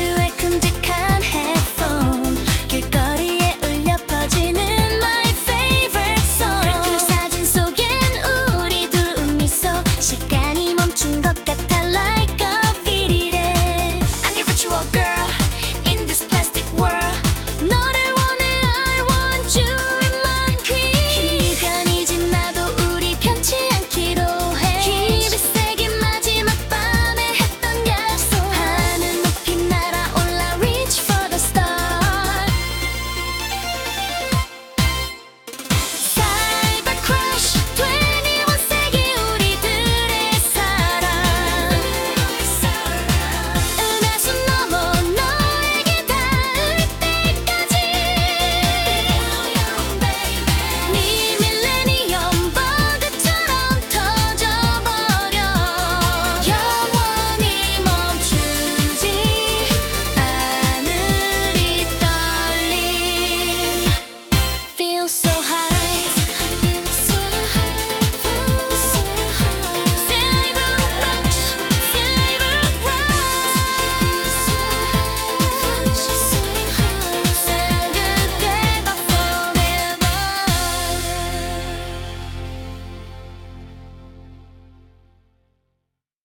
you